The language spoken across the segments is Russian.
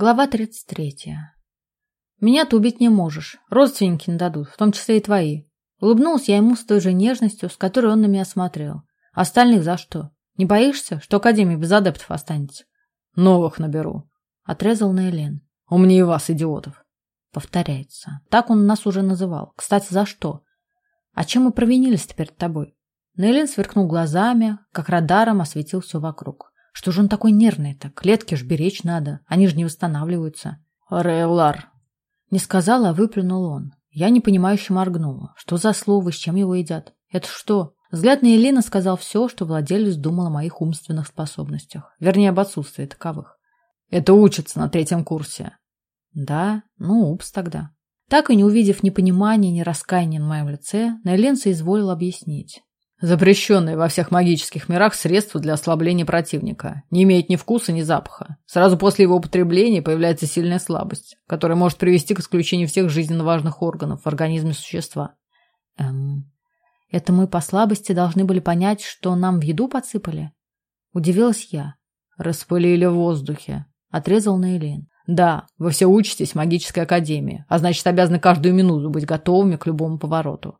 Глава 33. «Меня ты убить не можешь. Родственники не дадут, в том числе и твои». Улыбнулся я ему с той же нежностью, с которой он на меня смотрел. «Остальных за что? Не боишься, что Академия без адептов останется?» «Новых наберу», — отрезал Нейлен. «Умнее вас, идиотов». Повторяется. Так он нас уже называл. Кстати, за что? А чем мы провинились перед тобой? Нейлен сверкнул глазами, как радаром осветил все вокруг. Что же он такой нервный-то? Клетки ж беречь надо, они же не восстанавливаются. Ревлар. Не сказала, а выплюнул он. Я непонимающе моргнула. Что за слово, с чем его едят? Это что? Взгляд на Елена сказал все, что владелец думал о моих умственных способностях. Вернее, об отсутствии таковых. Это учится на третьем курсе. Да? Ну, упс тогда. Так и не увидев ни понимания, ни раскаяния на моем лице, Нейлен соизволил объяснить. Запрещенное во всех магических мирах средство для ослабления противника. Не имеет ни вкуса, ни запаха. Сразу после его употребления появляется сильная слабость, которая может привести к исключению всех жизненно важных органов в организме существа. Эм, это мы по слабости должны были понять, что нам в еду подсыпали? Удивилась я. Распылили в воздухе. Отрезал Нейлин. Да, вы все учитесь в магической академии, а значит обязаны каждую минуту быть готовыми к любому повороту.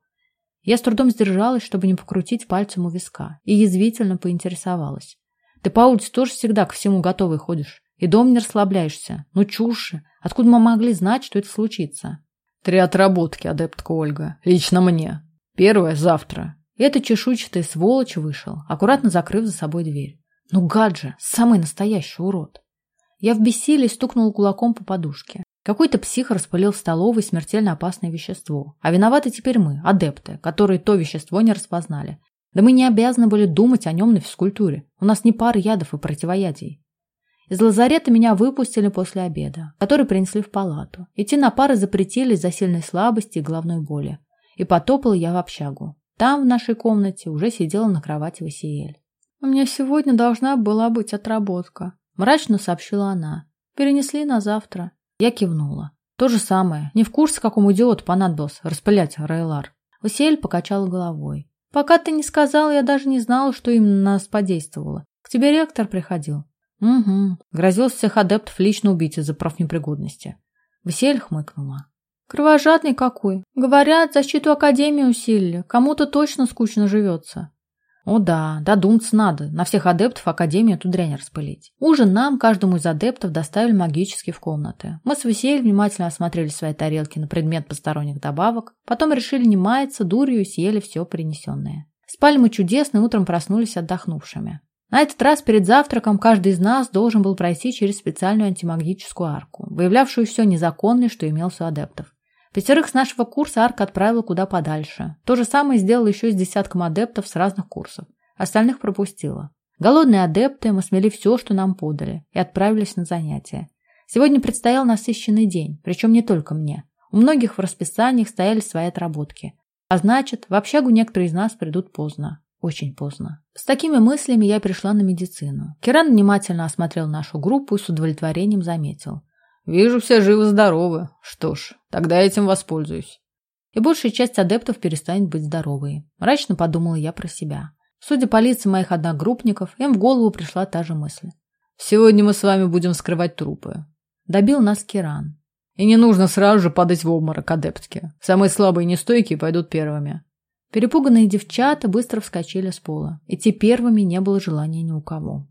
Я с трудом сдержалась, чтобы не покрутить пальцем у виска, и язвительно поинтересовалась. Ты по улице тоже всегда ко всему готовый ходишь? И дом не расслабляешься? Ну, чушь Откуда мы могли знать, что это случится? Три отработки, адептка Ольга. Лично мне. Первое завтра. Этот чешуйчатый сволочь вышел, аккуратно закрыв за собой дверь. Ну, гад же, самый настоящий урод. Я в бессилии стукнула кулаком по подушке. Какой-то псих распылил в столовой смертельно опасное вещество. А виноваты теперь мы, адепты, которые то вещество не распознали. Да мы не обязаны были думать о нем на физкультуре. У нас не пары ядов и противоядий. Из лазарета меня выпустили после обеда, который принесли в палату. Идти на пары запретили из-за сильной слабости и головной боли. И потопала я в общагу. Там, в нашей комнате, уже сидела на кровати Васиэль. «У меня сегодня должна была быть отработка», – мрачно сообщила она. «Перенесли на завтра». Я кивнула. То же самое. Не в курсе, какому идиоту понадобилось распылять Рейлар. Василь покачала головой. Пока ты не сказал, я даже не знала, что именно нас подействовало. К тебе ректор приходил. Угу. Грозил всех адептов лично убить из-за профнепригодности. Василь хмыкнула. Кровожадный какой. Говорят, защиту Академии усилили. Кому-то точно скучно живется. О да, додуматься надо, на всех адептов Академию эту дрянь распылить. Ужин нам, каждому из адептов, доставили магически в комнаты. Мы с Василием внимательно осмотрели свои тарелки на предмет посторонних добавок, потом решили не маяться, дурью и съели все принесенное. Спали мы чудесно и утром проснулись отдохнувшими. На этот раз перед завтраком каждый из нас должен был пройти через специальную антимагическую арку, выявлявшую все незаконное, что имелся у адептов. Пятерых с нашего курса Арк отправила куда подальше. То же самое сделала еще с десятком адептов с разных курсов. Остальных пропустила. Голодные адепты мы смели все, что нам подали, и отправились на занятия. Сегодня предстоял насыщенный день, причем не только мне. У многих в расписаниях стояли свои отработки. А значит, в общагу некоторые из нас придут поздно. Очень поздно. С такими мыслями я пришла на медицину. Киран внимательно осмотрел нашу группу и с удовлетворением заметил. Вижу, все живы-здоровы. Что ж, тогда этим воспользуюсь. И большая часть адептов перестанет быть здоровой. Мрачно подумала я про себя. Судя по лицам моих одногруппников, им в голову пришла та же мысль. Сегодня мы с вами будем вскрывать трупы. Добил нас Киран. И не нужно сразу же падать в обморок адептки. Самые слабые и нестойкие пойдут первыми. Перепуганные девчата быстро вскочили с пола. Идти первыми не было желания ни у кого.